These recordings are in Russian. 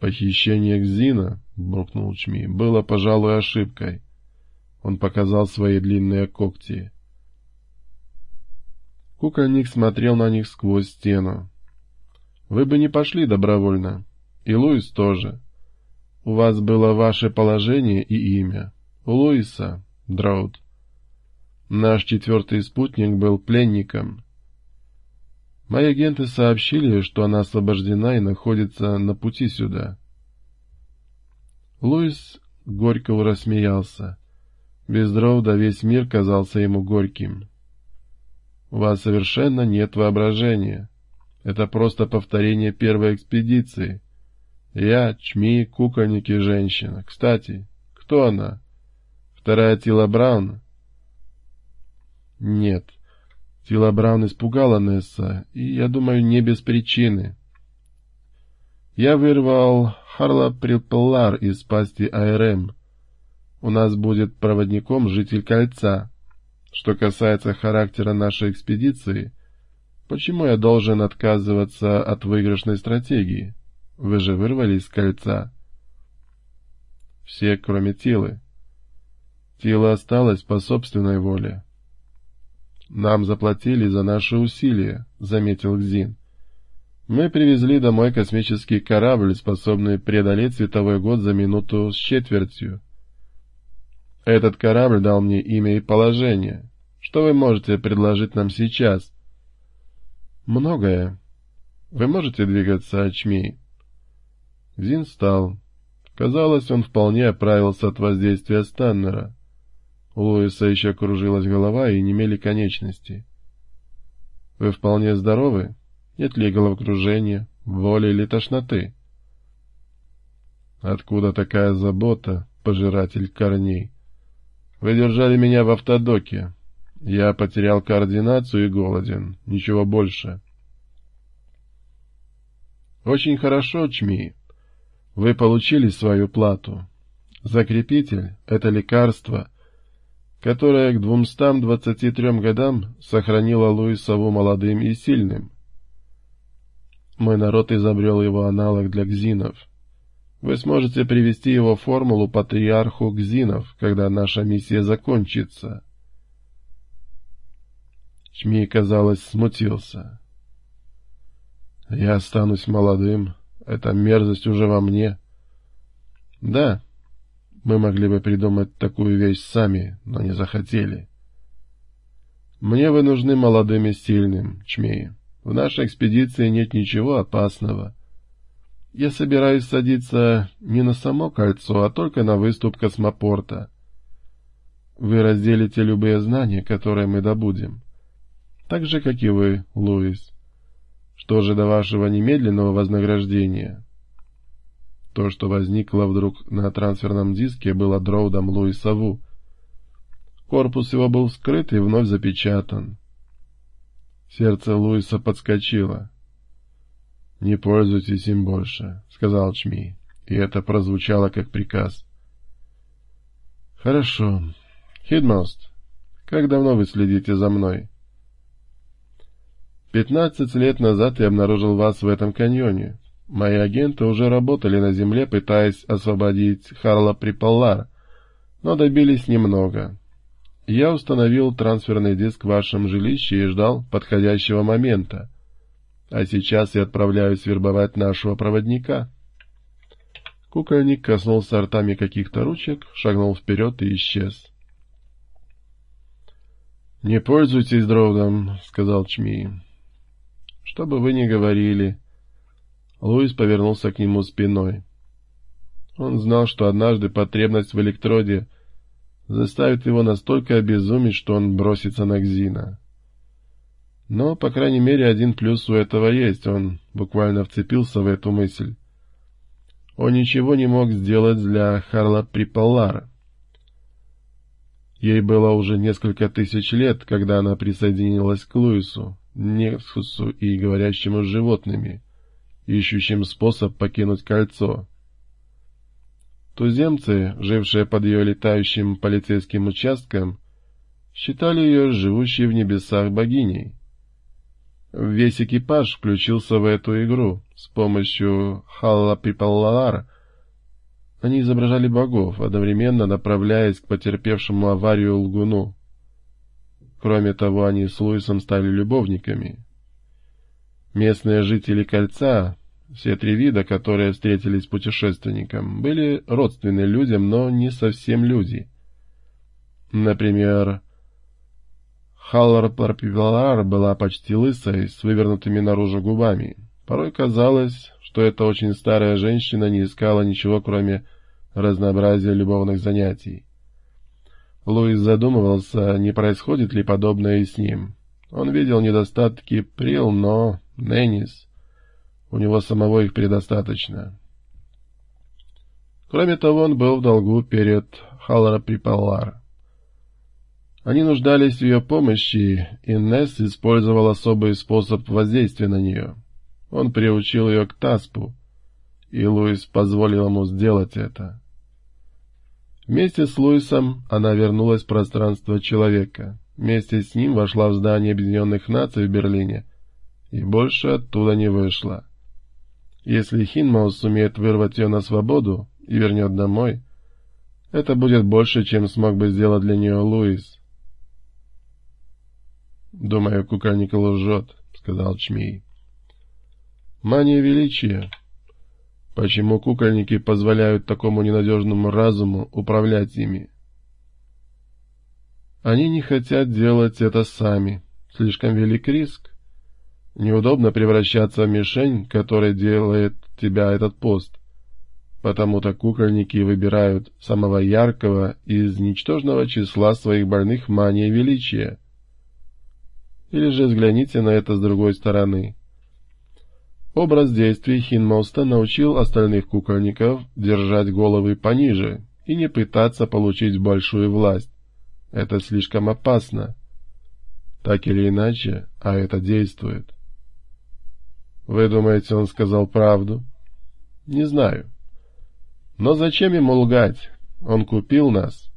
«Похищение Кзина», — буркнул Чми, — «было, пожалуй, ошибкой». Он показал свои длинные когти. Кукольник смотрел на них сквозь стену. «Вы бы не пошли добровольно. И Луис тоже. У вас было ваше положение и имя. У Луиса — Дроуд. Наш четвертый спутник был пленником. Мои агенты сообщили, что она освобождена и находится на пути сюда. Луис горько рассмеялся. Без Дроуда весь мир казался ему горьким. У вас совершенно нет воображения. Это просто повторение первой экспедиции. Я, Чми, кукольники, женщина. Кстати, кто она? Вторая Тила Браун? Нет. Тила Браун испугала Несса, и, я думаю, не без причины. Я вырвал Харла Припеллар из пасти АРМ. У нас будет проводником житель Кольца. Что касается характера нашей экспедиции, почему я должен отказываться от выигрышной стратегии? Вы же вырвались из кольца. Все, кроме Тилы. Тила осталась по собственной воле. Нам заплатили за наши усилия, заметил Гзин. Мы привезли домой космический корабль, способный преодолеть световой год за минуту с четвертью. Этот корабль дал мне имя и положение. Что вы можете предложить нам сейчас? Многое. Вы можете двигаться, Ачмей? Зин встал. Казалось, он вполне оправился от воздействия Станнера. У Луиса еще кружилась голова и немели конечности. Вы вполне здоровы? Нет ли головокружения, воли или тошноты? Откуда такая забота, пожиратель корней? Вы держали меня в автодоке. Я потерял координацию и голоден. Ничего больше. Очень хорошо, Чми. Вы получили свою плату. Закрепитель — это лекарство, которое к двумстам двадцати трем годам сохранило Луисову молодым и сильным. Мой народ изобрел его аналог для гзинов — вы сможете привести его формулу патриарху Гзинов, когда наша миссия закончится. Чмей, казалось, смутился. Я останусь молодым. Эта мерзость уже во мне. Да, мы могли бы придумать такую вещь сами, но не захотели. Мне вы нужны молодым и сильным, Чмей. В нашей экспедиции нет ничего опасного. Я собираюсь садиться не на само кольцо, а только на выступ космопорта. Вы разделите любые знания, которые мы добудем. Так же, как и вы, Луис. Что же до вашего немедленного вознаграждения? То, что возникло вдруг на трансферном диске, было дроудом Луиса Ву. Корпус его был вскрыт и вновь запечатан. Сердце Луиса подскочило. «Не пользуйтесь им больше», — сказал Чми, и это прозвучало как приказ. «Хорошо. Хидмост, как давно вы следите за мной?» «Пятнадцать лет назад я обнаружил вас в этом каньоне. Мои агенты уже работали на земле, пытаясь освободить Харла Припаллар, но добились немного. Я установил трансферный диск в вашем жилище и ждал подходящего момента. А сейчас я отправляюсь вербовать нашего проводника. Кукольник коснулся ртами каких-то ручек, шагнул вперед и исчез. — Не пользуйтесь дрогом, — сказал Чми. — Что бы вы ни говорили. Луис повернулся к нему спиной. Он знал, что однажды потребность в электроде заставит его настолько обезумить, что он бросится на Гзина. Но, по крайней мере, один плюс у этого есть, он буквально вцепился в эту мысль. Он ничего не мог сделать для Харла Припаллара. Ей было уже несколько тысяч лет, когда она присоединилась к Луису, Нексусу и говорящему с животными, ищущим способ покинуть кольцо. Туземцы, жившие под ее летающим полицейским участком, считали ее живущей в небесах богиней. Весь экипаж включился в эту игру с помощью Халла Пипаллара. Они изображали богов, одновременно направляясь к потерпевшему аварию лгуну. Кроме того, они с Луисом стали любовниками. Местные жители кольца, все три вида, которые встретились путешественникам, были родственны людям, но не совсем люди. Например, Халлар Парпивалар была почти лысой, с вывернутыми наружу губами. Порой казалось, что эта очень старая женщина не искала ничего, кроме разнообразия любовных занятий. Луис задумывался, не происходит ли подобное и с ним. Он видел недостатки Прил, но Неннис... У него самого их предостаточно. Кроме того, он был в долгу перед Халлара Припаллар. Они нуждались в ее помощи, и Несс использовал особый способ воздействия на нее. Он приучил ее к Таспу, и Луис позволил ему сделать это. Вместе с Луисом она вернулась в пространство человека. Вместе с ним вошла в здание Объединенных Наций в Берлине, и больше оттуда не вышла. Если Хинмаус сумеет вырвать ее на свободу и вернет домой, это будет больше, чем смог бы сделать для нее Луис. «Думаю, кукольник лжет», — сказал Чмей. «Мания величия. Почему кукольники позволяют такому ненадежному разуму управлять ими?» «Они не хотят делать это сами. Слишком велик риск. Неудобно превращаться в мишень, которая делает тебя этот пост. Потому-то кукольники выбирают самого яркого из ничтожного числа своих больных манией величия». Или же взгляните на это с другой стороны. Образ действий Хинмоста научил остальных кукольников держать головы пониже и не пытаться получить большую власть. Это слишком опасно. Так или иначе, а это действует. Вы думаете, он сказал правду? Не знаю. Но зачем ему лгать? Он купил нас.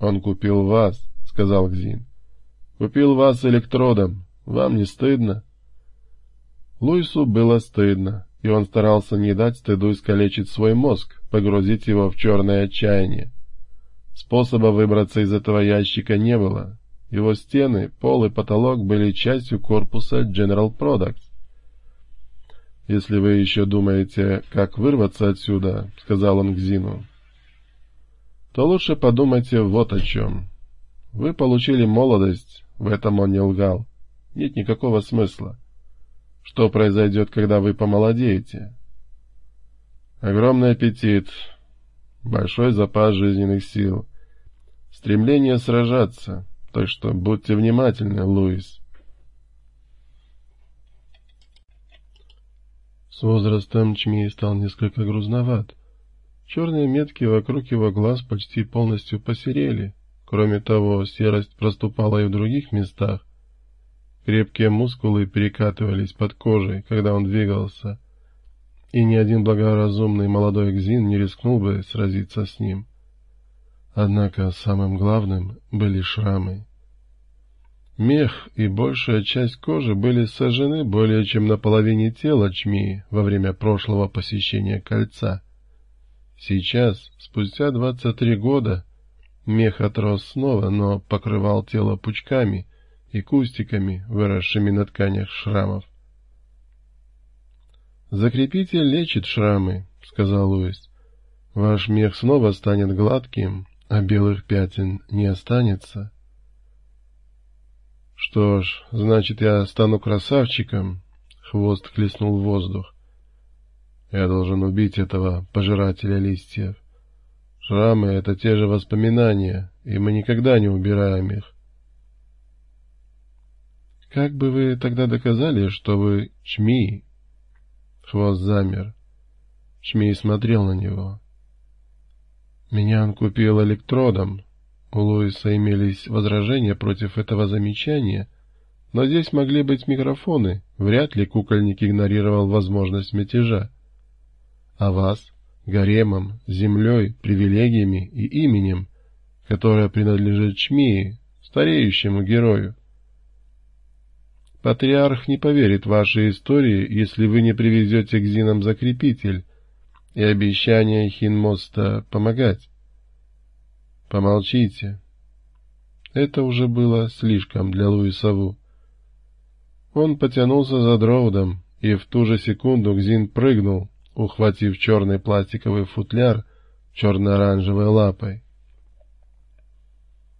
Он купил вас, сказал Гзин. Купил вас электродом. Вам не стыдно?» Луису было стыдно, и он старался не дать стыду искалечить свой мозг, погрузить его в черное отчаяние. Способа выбраться из этого ящика не было. Его стены, пол и потолок были частью корпуса General Products. «Если вы еще думаете, как вырваться отсюда», — сказал он Гзину, — «то лучше подумайте вот о чем. Вы получили молодость, в этом он не лгал. Нет никакого смысла. Что произойдет, когда вы помолодеете? Огромный аппетит, большой запас жизненных сил, стремление сражаться. Так что будьте внимательны, Луис. С возрастом Чмей стал несколько грузноват. Черные метки вокруг его глаз почти полностью посерели. Кроме того, серость проступала и в других местах. Крепкие мускулы перекатывались под кожей, когда он двигался, и ни один благоразумный молодой Гзин не рискнул бы сразиться с ним. Однако самым главным были шрамы. Мех и большая часть кожи были сожжены более чем на половине тела Чми во время прошлого посещения кольца. Сейчас, спустя двадцать три года, Мех отрос снова, но покрывал тело пучками и кустиками, выросшими на тканях шрамов. «Закрепитель лечит шрамы», — сказал Луис. «Ваш мех снова станет гладким, а белых пятен не останется». «Что ж, значит, я стану красавчиком», — хвост хлестнул в воздух. «Я должен убить этого пожирателя листьев». Шрамы — это те же воспоминания, и мы никогда не убираем их. Как бы вы тогда доказали, что вы Чми? Хвост замер. Чми смотрел на него. Меня он купил электродом. У Луиса имелись возражения против этого замечания, но здесь могли быть микрофоны. Вряд ли кукольник игнорировал возможность мятежа. А вас? гаремом, землей, привилегиями и именем, которое принадлежит Чмии, стареющему герою. Патриарх не поверит вашей истории, если вы не привезете к Зинам закрепитель и обещание Хинмоста помогать. Помолчите. Это уже было слишком для Луисову. Он потянулся за Дроудом, и в ту же секунду Гзин прыгнул, ухватив черный пластиковый футляр черно-оранжевой лапой.